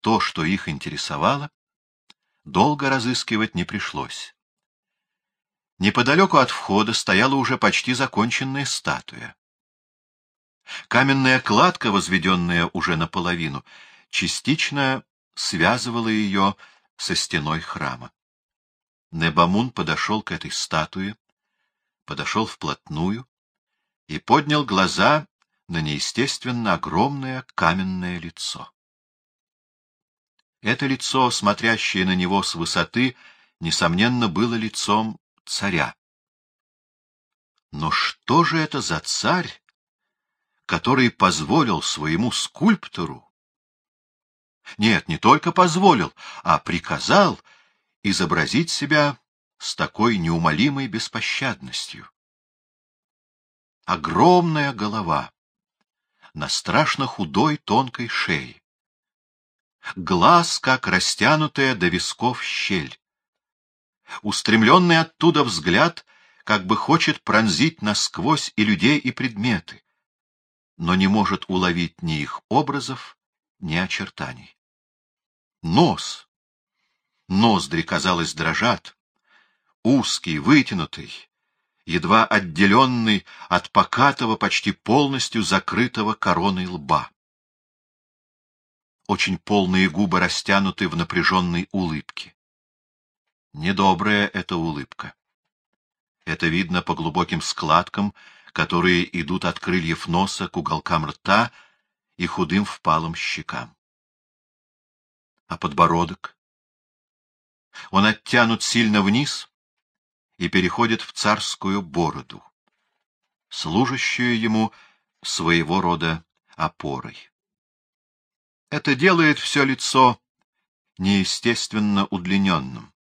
то, что их интересовало, долго разыскивать не пришлось. Неподалеку от входа стояла уже почти законченная статуя. Каменная кладка, возведенная уже наполовину, частично связывала ее со стеной храма. Небамун подошел к этой статуе, подошел вплотную и поднял глаза на неестественно огромное каменное лицо. Это лицо, смотрящее на него с высоты, несомненно, было лицом царя. Но что же это за царь, который позволил своему скульптору нет, не только позволил, а приказал изобразить себя с такой неумолимой беспощадностью. Огромная голова на страшно худой тонкой шее, глаз, как растянутая до висков щель, устремленный оттуда взгляд, как бы хочет пронзить насквозь и людей, и предметы, но не может уловить ни их образов, ни очертаний. Нос. Ноздри, казалось, дрожат. Узкий, вытянутый, едва отделенный от покатого, почти полностью закрытого короной лба. Очень полные губы растянуты в напряженной улыбке. Недобрая эта улыбка. Это видно по глубоким складкам, которые идут от крыльев носа к уголкам рта и худым впалым щекам а подбородок. Он оттянут сильно вниз и переходит в царскую бороду, служащую ему своего рода опорой. Это делает все лицо неестественно удлиненным.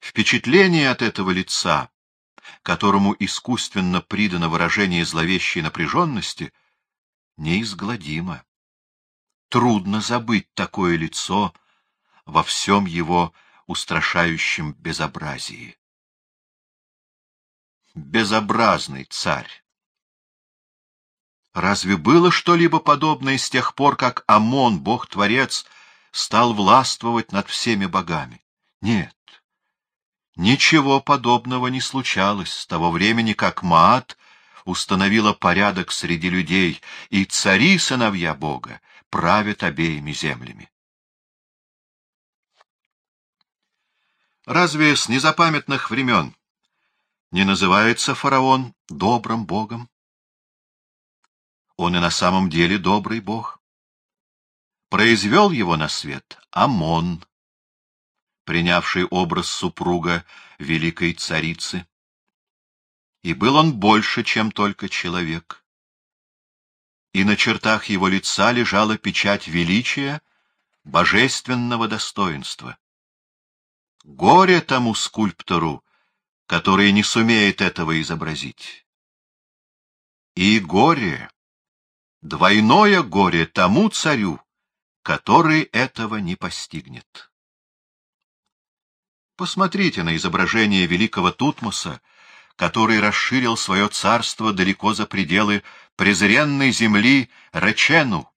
Впечатление от этого лица, которому искусственно придано выражение зловещей напряженности, неизгладимо. Трудно забыть такое лицо во всем его устрашающем безобразии. Безобразный царь! Разве было что-либо подобное с тех пор, как Амон, бог-творец, стал властвовать над всеми богами? Нет. Ничего подобного не случалось с того времени, как Маат установила порядок среди людей, и цари, сыновья Бога, правит обеими землями. Разве с незапамятных времен не называется фараон добрым богом? Он и на самом деле добрый бог. Произвел его на свет Амон, принявший образ супруга великой царицы. И был он больше, чем только человек и на чертах его лица лежала печать величия, божественного достоинства. Горе тому скульптору, который не сумеет этого изобразить. И горе, двойное горе тому царю, который этого не постигнет. Посмотрите на изображение великого Тутмоса, который расширил свое царство далеко за пределы презренной земли Речену,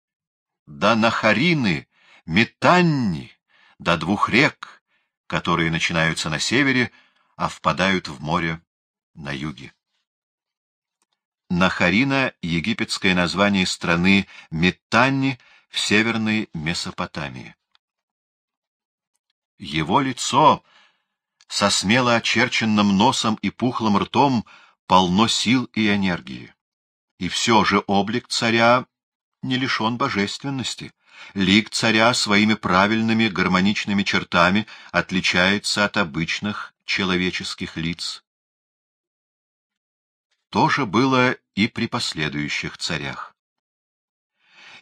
до Нахарины, Метанни, до двух рек, которые начинаются на севере, а впадают в море на юге. Нахарина — египетское название страны Метанни в северной Месопотамии. Его лицо со смело очерченным носом и пухлым ртом полно сил и энергии. И все же облик царя не лишен божественности. Лик царя своими правильными гармоничными чертами отличается от обычных человеческих лиц. То же было и при последующих царях.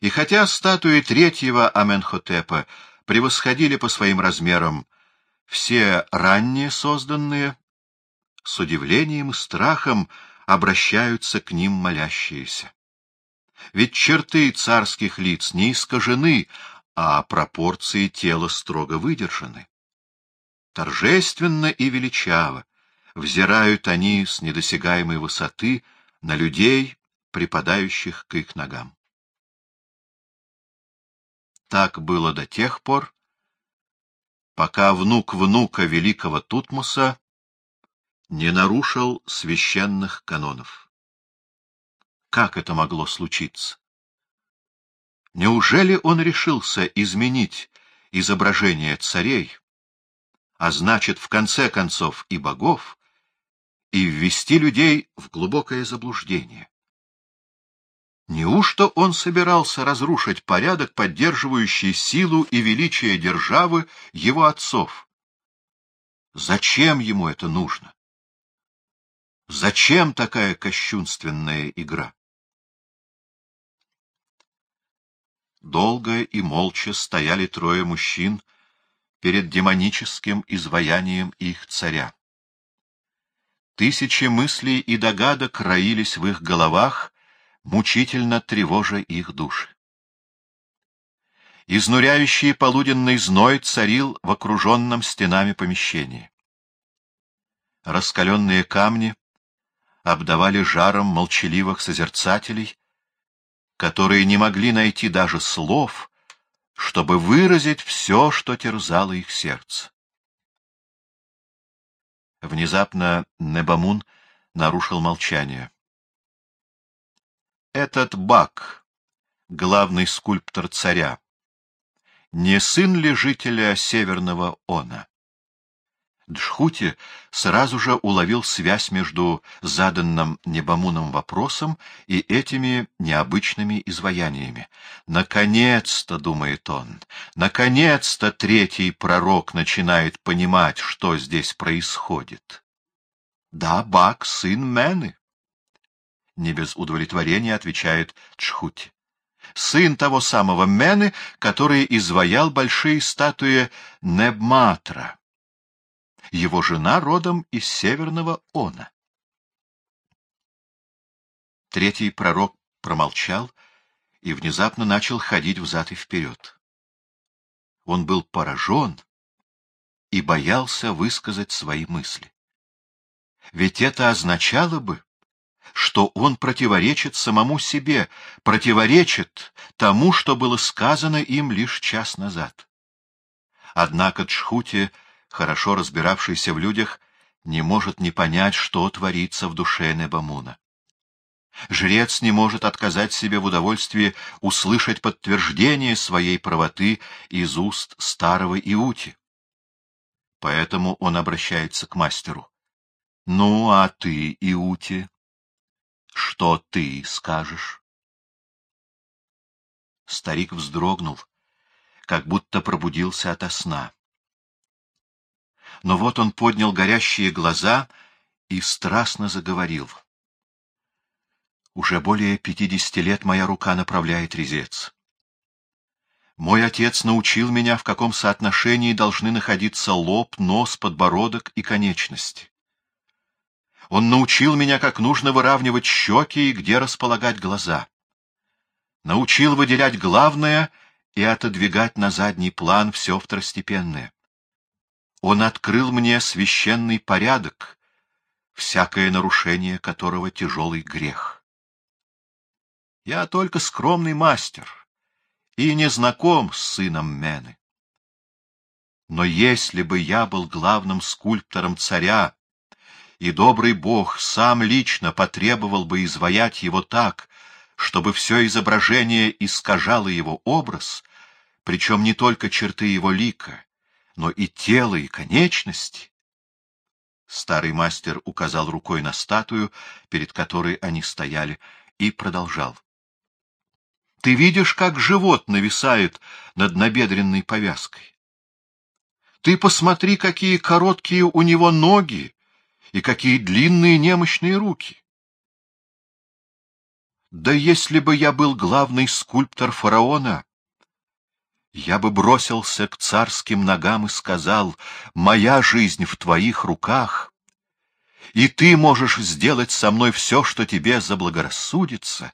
И хотя статуи третьего Аменхотепа превосходили по своим размерам все ранние созданные с удивлением и страхом обращаются к ним молящиеся. Ведь черты царских лиц не искажены, а пропорции тела строго выдержаны. Торжественно и величаво взирают они с недосягаемой высоты на людей, припадающих к их ногам. Так было до тех пор, пока внук внука великого Тутмоса не нарушил священных канонов. Как это могло случиться? Неужели он решился изменить изображение царей, а значит, в конце концов, и богов, и ввести людей в глубокое заблуждение? Неужто он собирался разрушить порядок, поддерживающий силу и величие державы его отцов? Зачем ему это нужно? Зачем такая кощунственная игра? Долго и молча стояли трое мужчин перед демоническим изваянием их царя. Тысячи мыслей и догадок роились в их головах, мучительно тревожа их души. Изнуряющий полуденный зной царил в окруженном стенами помещении. Раскаленные камни обдавали жаром молчаливых созерцателей, которые не могли найти даже слов, чтобы выразить все, что терзало их сердце. Внезапно Небамун нарушил молчание. Этот Бак, главный скульптор царя, не сын ли жителя Северного Она? Джхути сразу же уловил связь между заданным Небамуном вопросом и этими необычными изваяниями. «Наконец-то», — думает он, — «наконец-то третий пророк начинает понимать, что здесь происходит». «Да, Бак — сын Мены», — не без удовлетворения отвечает Джхути. «Сын того самого Мены, который изваял большие статуи Небматра» его жена родом из Северного Она. Третий пророк промолчал и внезапно начал ходить взад и вперед. Он был поражен и боялся высказать свои мысли. Ведь это означало бы, что он противоречит самому себе, противоречит тому, что было сказано им лишь час назад. Однако Чхути хорошо разбиравшийся в людях, не может не понять, что творится в душе Небамуна. Жрец не может отказать себе в удовольствии услышать подтверждение своей правоты из уст старого Иути. Поэтому он обращается к мастеру. — Ну, а ты, Иути, что ты скажешь? Старик вздрогнул, как будто пробудился ото сна но вот он поднял горящие глаза и страстно заговорил. Уже более пятидесяти лет моя рука направляет резец. Мой отец научил меня, в каком соотношении должны находиться лоб, нос, подбородок и конечности. Он научил меня, как нужно выравнивать щеки и где располагать глаза. Научил выделять главное и отодвигать на задний план все второстепенное. Он открыл мне священный порядок, всякое нарушение которого тяжелый грех. Я только скромный мастер и не знаком с сыном Мены. Но если бы я был главным скульптором царя, и добрый бог сам лично потребовал бы изваять его так, чтобы все изображение искажало его образ, причем не только черты его лика, но и тело, и конечности. Старый мастер указал рукой на статую, перед которой они стояли, и продолжал. — Ты видишь, как живот нависает над набедренной повязкой? Ты посмотри, какие короткие у него ноги и какие длинные немощные руки. Да если бы я был главный скульптор фараона, я бы бросился к царским ногам и сказал, «Моя жизнь в твоих руках, и ты можешь сделать со мной все, что тебе заблагорассудится,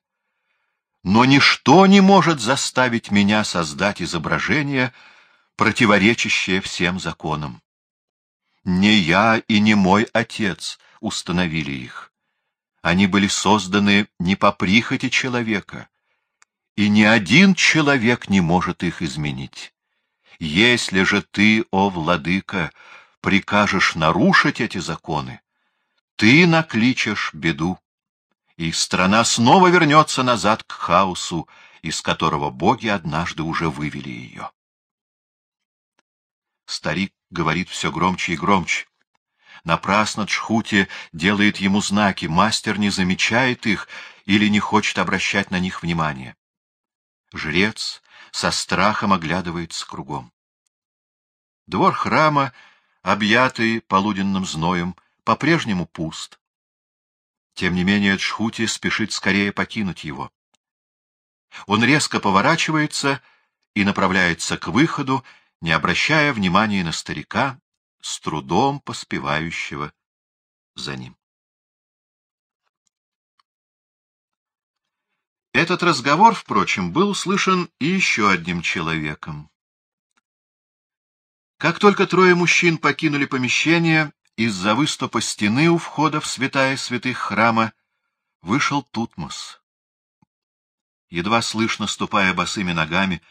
но ничто не может заставить меня создать изображение, противоречащее всем законам. Не я и не мой отец установили их. Они были созданы не по прихоти человека, и ни один человек не может их изменить. Если же ты, о владыка, прикажешь нарушить эти законы, ты накличешь беду, и страна снова вернется назад к хаосу, из которого боги однажды уже вывели ее. Старик говорит все громче и громче. Напрасно Джхути делает ему знаки, мастер не замечает их или не хочет обращать на них внимания. Жрец со страхом оглядывается кругом. Двор храма, объятый полуденным зноем, по-прежнему пуст. Тем не менее Джхути спешит скорее покинуть его. Он резко поворачивается и направляется к выходу, не обращая внимания на старика, с трудом поспевающего за ним. Этот разговор, впрочем, был услышан и еще одним человеком. Как только трое мужчин покинули помещение, из-за выступа стены у входа в святая святых храма вышел Тутмос. Едва слышно, ступая босыми ногами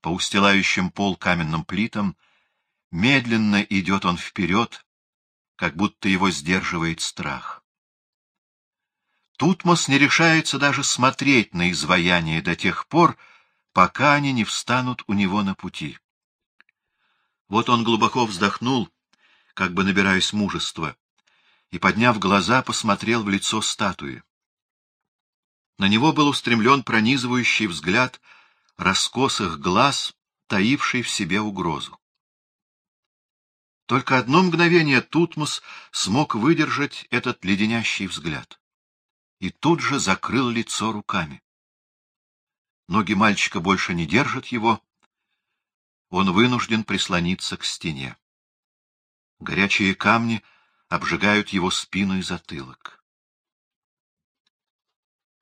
по устилающим пол каменным плитам, медленно идет он вперед, как будто его сдерживает страх. Тутмос не решается даже смотреть на изваяние до тех пор, пока они не встанут у него на пути. Вот он глубоко вздохнул, как бы набираясь мужества, и, подняв глаза, посмотрел в лицо статуи. На него был устремлен пронизывающий взгляд раскосых глаз, таивший в себе угрозу. Только одно мгновение Тутмос смог выдержать этот леденящий взгляд и тут же закрыл лицо руками. Ноги мальчика больше не держат его, он вынужден прислониться к стене. Горячие камни обжигают его спину и затылок.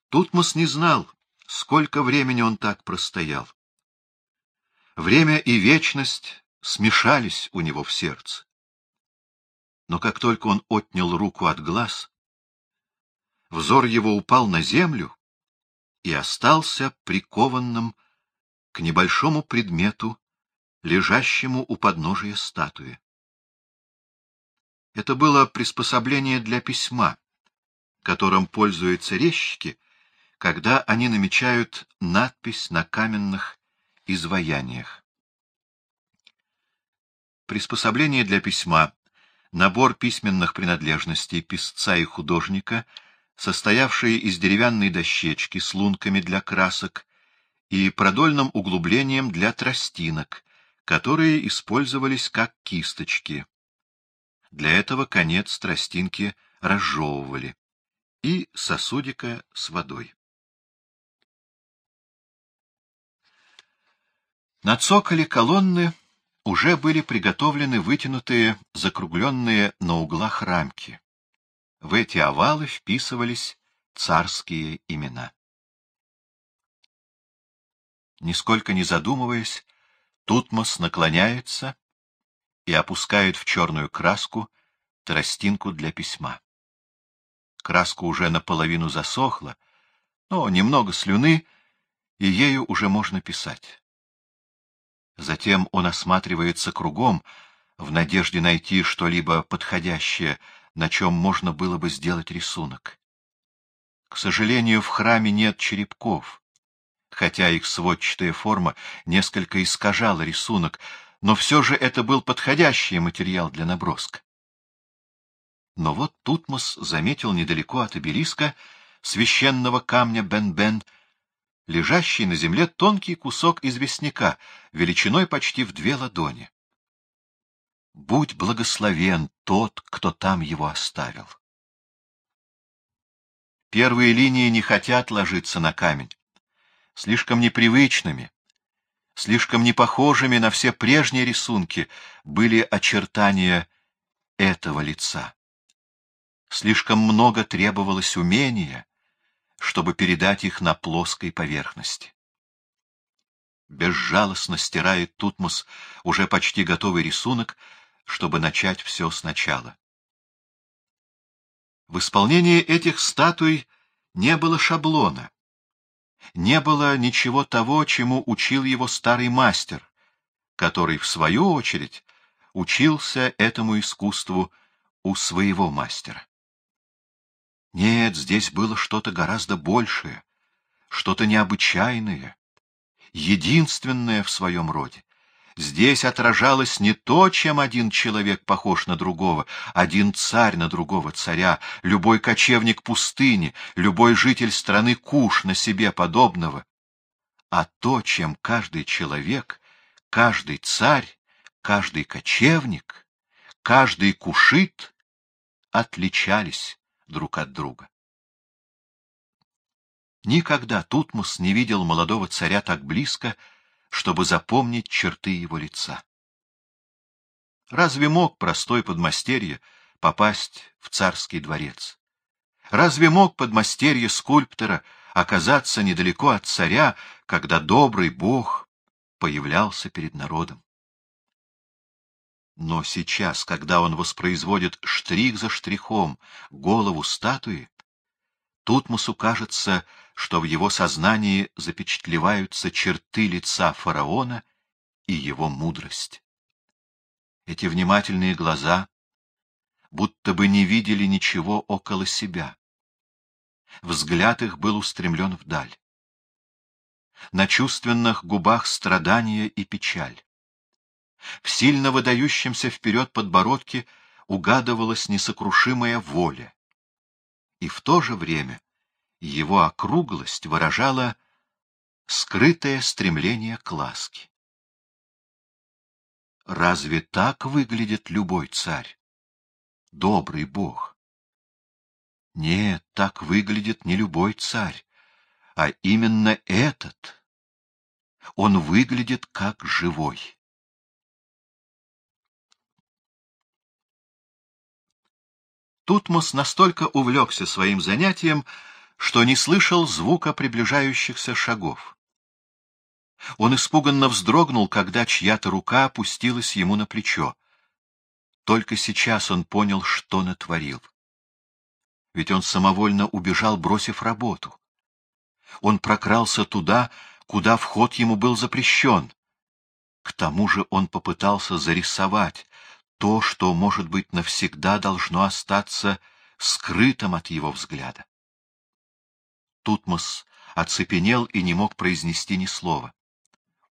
Тутмос не знал, сколько времени он так простоял. Время и вечность смешались у него в сердце. Но как только он отнял руку от глаз, взор его упал на землю и остался прикованным к небольшому предмету, лежащему у подножия статуи. Это было приспособление для письма, которым пользуются резчики, когда они намечают надпись на каменных изваяниях. Приспособление для письма — набор письменных принадлежностей писца и художника — состоявшие из деревянной дощечки с лунками для красок и продольным углублением для тростинок, которые использовались как кисточки. Для этого конец тростинки разжевывали и сосудика с водой. На цоколе колонны уже были приготовлены вытянутые, закругленные на углах рамки. В эти овалы вписывались царские имена. Нисколько не задумываясь, Тутмос наклоняется и опускает в черную краску тростинку для письма. Краска уже наполовину засохла, но немного слюны, и ею уже можно писать. Затем он осматривается кругом, в надежде найти что-либо подходящее на чем можно было бы сделать рисунок. К сожалению, в храме нет черепков, хотя их сводчатая форма несколько искажала рисунок, но все же это был подходящий материал для наброска. Но вот Тутмос заметил недалеко от обелиска священного камня Бен-Бен, лежащий на земле тонкий кусок известняка, величиной почти в две ладони. Будь благословен тот, кто там его оставил. Первые линии не хотят ложиться на камень. Слишком непривычными, слишком непохожими на все прежние рисунки были очертания этого лица. Слишком много требовалось умения, чтобы передать их на плоской поверхности. Безжалостно стирает Тутмос уже почти готовый рисунок, чтобы начать все сначала. В исполнении этих статуй не было шаблона, не было ничего того, чему учил его старый мастер, который, в свою очередь, учился этому искусству у своего мастера. Нет, здесь было что-то гораздо большее, что-то необычайное, единственное в своем роде. Здесь отражалось не то, чем один человек похож на другого, один царь на другого царя, любой кочевник пустыни, любой житель страны Куш на себе подобного, а то, чем каждый человек, каждый царь, каждый кочевник, каждый кушит отличались друг от друга. Никогда Тутмос не видел молодого царя так близко, чтобы запомнить черты его лица. Разве мог простой подмастерье попасть в царский дворец? Разве мог подмастерье скульптора оказаться недалеко от царя, когда добрый бог появлялся перед народом? Но сейчас, когда он воспроизводит штрих за штрихом голову статуи, Тутмосу кажется, что в его сознании запечатлеваются черты лица фараона и его мудрость. Эти внимательные глаза будто бы не видели ничего около себя. Взгляд их был устремлен вдаль. На чувственных губах страдания и печаль. В сильно выдающемся вперед подбородке угадывалась несокрушимая воля. И в то же время его округлость выражала скрытое стремление к ласке. Разве так выглядит любой царь? Добрый бог. Нет, так выглядит не любой царь, а именно этот. Он выглядит как живой. Тутмос настолько увлекся своим занятием, что не слышал звука приближающихся шагов. Он испуганно вздрогнул, когда чья-то рука опустилась ему на плечо. Только сейчас он понял, что натворил. Ведь он самовольно убежал, бросив работу. Он прокрался туда, куда вход ему был запрещен. К тому же он попытался зарисовать то, что, может быть, навсегда должно остаться скрытым от его взгляда. Тутмос оцепенел и не мог произнести ни слова.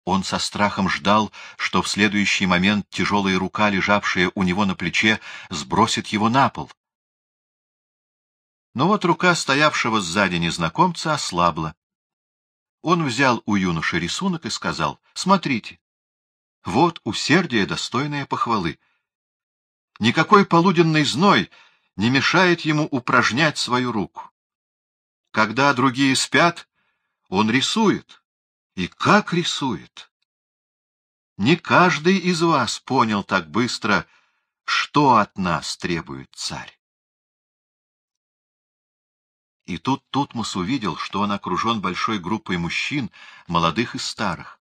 Он со страхом ждал, что в следующий момент тяжелая рука, лежавшая у него на плече, сбросит его на пол. Но вот рука стоявшего сзади незнакомца ослабла. Он взял у юноши рисунок и сказал, — Смотрите, вот усердие, достойное похвалы. Никакой полуденный зной не мешает ему упражнять свою руку. Когда другие спят, он рисует. И как рисует? Не каждый из вас понял так быстро, что от нас требует царь. И тут Тутмос увидел, что он окружен большой группой мужчин, молодых и старых.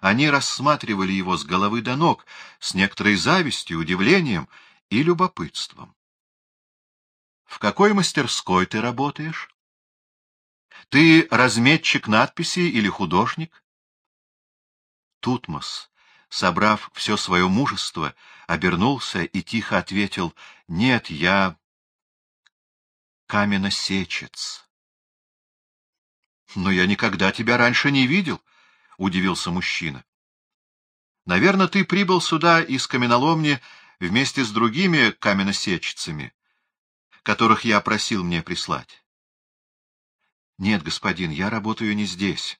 Они рассматривали его с головы до ног, с некоторой завистью, удивлением и любопытством. — В какой мастерской ты работаешь? Ты разметчик надписей или художник? Тутмос, собрав все свое мужество, обернулся и тихо ответил, — Нет, я каменосечец. — Но я никогда тебя раньше не видел, — удивился мужчина. — Наверное, ты прибыл сюда из каменоломни вместе с другими каменосечцами, которых я просил мне прислать. — Нет, господин, я работаю не здесь.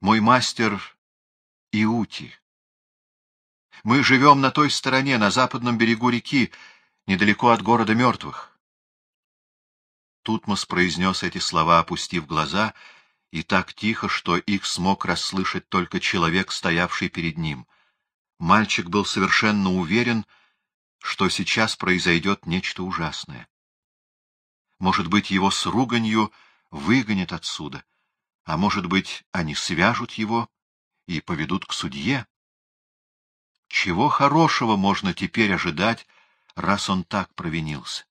Мой мастер — Иути. Мы живем на той стороне, на западном берегу реки, недалеко от города мертвых. Тутмос произнес эти слова, опустив глаза, и так тихо, что их смог расслышать только человек, стоявший перед ним. Мальчик был совершенно уверен, что сейчас произойдет нечто ужасное. Может быть, его с руганью выгонят отсюда, а может быть, они свяжут его и поведут к судье. Чего хорошего можно теперь ожидать, раз он так провинился?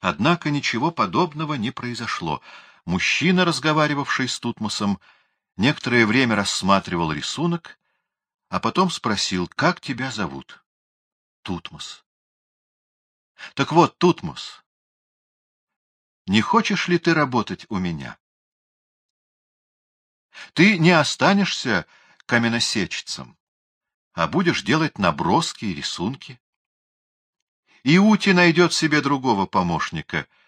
Однако ничего подобного не произошло. Мужчина, разговаривавший с Тутмосом, некоторое время рассматривал рисунок, а потом спросил, как тебя зовут? Тутмос. Так вот, Тутмос, не хочешь ли ты работать у меня? Ты не останешься каменосечцем, а будешь делать наброски и рисунки. И Ути найдет себе другого помощника —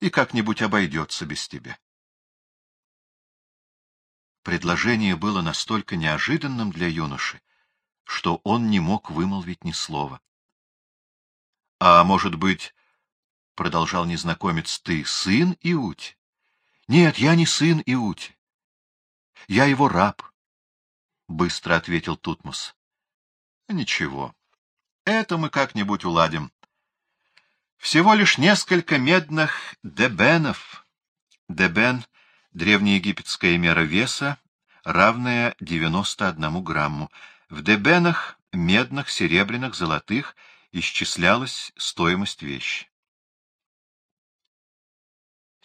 и как-нибудь обойдется без тебя. Предложение было настолько неожиданным для юноши, что он не мог вымолвить ни слова. — А может быть, — продолжал незнакомец, — ты сын Иути? — Нет, я не сын Иути. Я его раб, — быстро ответил Тутмос. — Ничего, это мы как-нибудь уладим. Всего лишь несколько медных дебенов. Дебен — древнеегипетская мера веса, равная 91 грамму. В дебенах, медных, серебряных, золотых, исчислялась стоимость вещи. —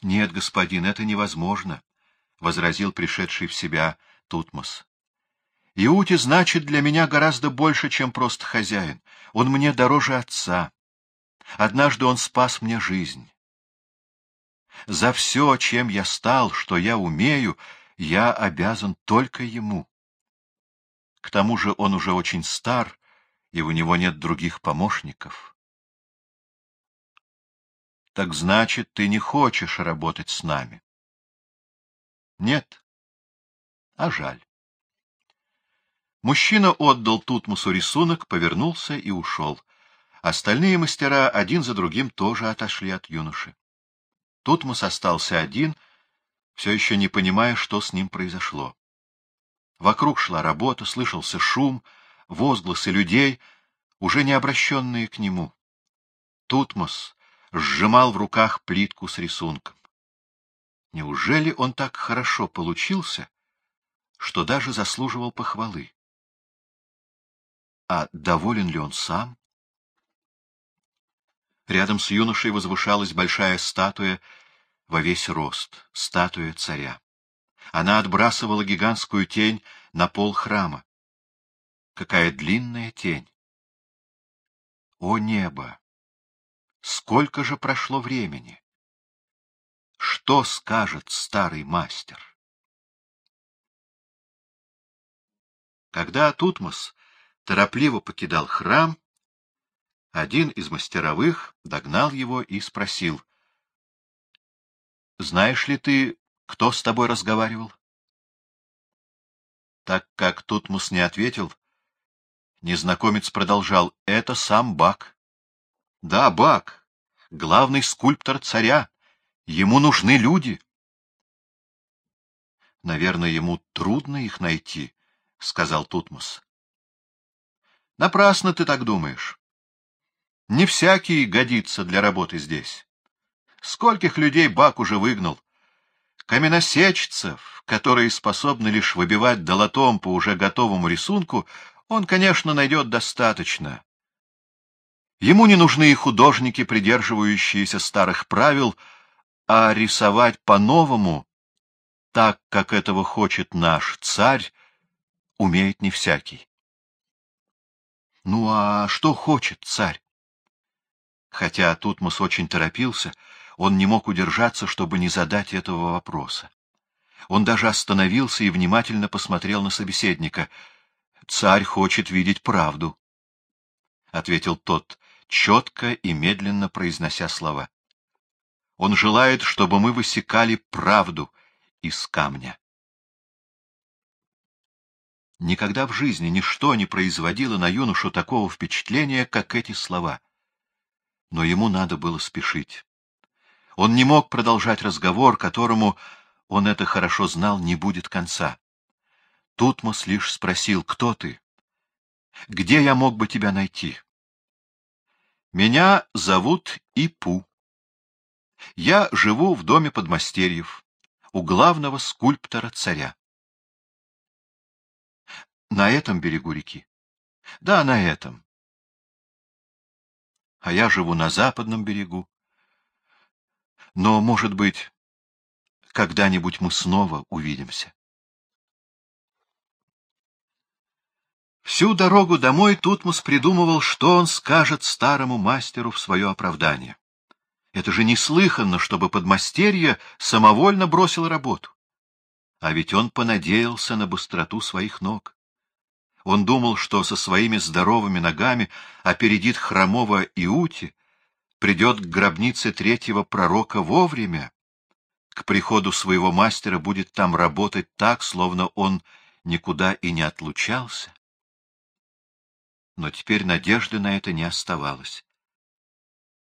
Нет, господин, это невозможно, — возразил пришедший в себя Тутмос. — Иути значит для меня гораздо больше, чем просто хозяин. Он мне дороже отца. Однажды он спас мне жизнь. За все, чем я стал, что я умею, я обязан только ему. К тому же он уже очень стар, и у него нет других помощников. Так значит, ты не хочешь работать с нами? Нет. А жаль. Мужчина отдал Тутмусу рисунок, повернулся и ушел. Остальные мастера один за другим тоже отошли от юноши. Тутмос остался один, все еще не понимая, что с ним произошло. Вокруг шла работа, слышался шум, возгласы людей, уже не обращенные к нему. Тутмос сжимал в руках плитку с рисунком. Неужели он так хорошо получился, что даже заслуживал похвалы? А доволен ли он сам? Рядом с юношей возвышалась большая статуя во весь рост, статуя царя. Она отбрасывала гигантскую тень на пол храма. Какая длинная тень! О небо! Сколько же прошло времени! Что скажет старый мастер? Когда Тутмос торопливо покидал храм, один из мастеровых догнал его и спросил. — Знаешь ли ты, кто с тобой разговаривал? Так как Тутмус не ответил, незнакомец продолжал. — Это сам Бак. — Да, Бак, главный скульптор царя. Ему нужны люди. — Наверное, ему трудно их найти, — сказал Тутмус. — Напрасно ты так думаешь. Не всякий годится для работы здесь. Скольких людей Бак уже выгнал. Каменосечцев, которые способны лишь выбивать долотом по уже готовому рисунку, он, конечно, найдет достаточно. Ему не нужны и художники, придерживающиеся старых правил, а рисовать по-новому, так, как этого хочет наш царь, умеет не всякий. Ну а что хочет царь? Хотя Тутмос очень торопился, он не мог удержаться, чтобы не задать этого вопроса. Он даже остановился и внимательно посмотрел на собеседника. — Царь хочет видеть правду, — ответил тот, четко и медленно произнося слова. — Он желает, чтобы мы высекали правду из камня. Никогда в жизни ничто не производило на юношу такого впечатления, как эти слова — но ему надо было спешить. Он не мог продолжать разговор, которому, он это хорошо знал, не будет конца. Тутмос лишь спросил, кто ты? Где я мог бы тебя найти? Меня зовут Ипу. Я живу в доме подмастерьев, у главного скульптора царя. На этом берегу реки? Да, на этом а я живу на западном берегу. Но, может быть, когда-нибудь мы снова увидимся. Всю дорогу домой Тутмос придумывал, что он скажет старому мастеру в свое оправдание. Это же неслыханно, чтобы подмастерье самовольно бросил работу. А ведь он понадеялся на быстроту своих ног. Он думал, что со своими здоровыми ногами опередит хромого Иути, придет к гробнице третьего пророка вовремя. К приходу своего мастера будет там работать так, словно он никуда и не отлучался. Но теперь надежды на это не оставалось.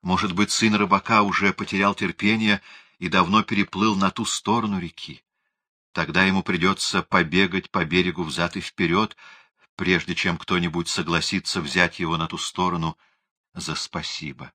Может быть, сын рыбака уже потерял терпение и давно переплыл на ту сторону реки. Тогда ему придется побегать по берегу взад и вперед, прежде чем кто-нибудь согласится взять его на ту сторону за спасибо.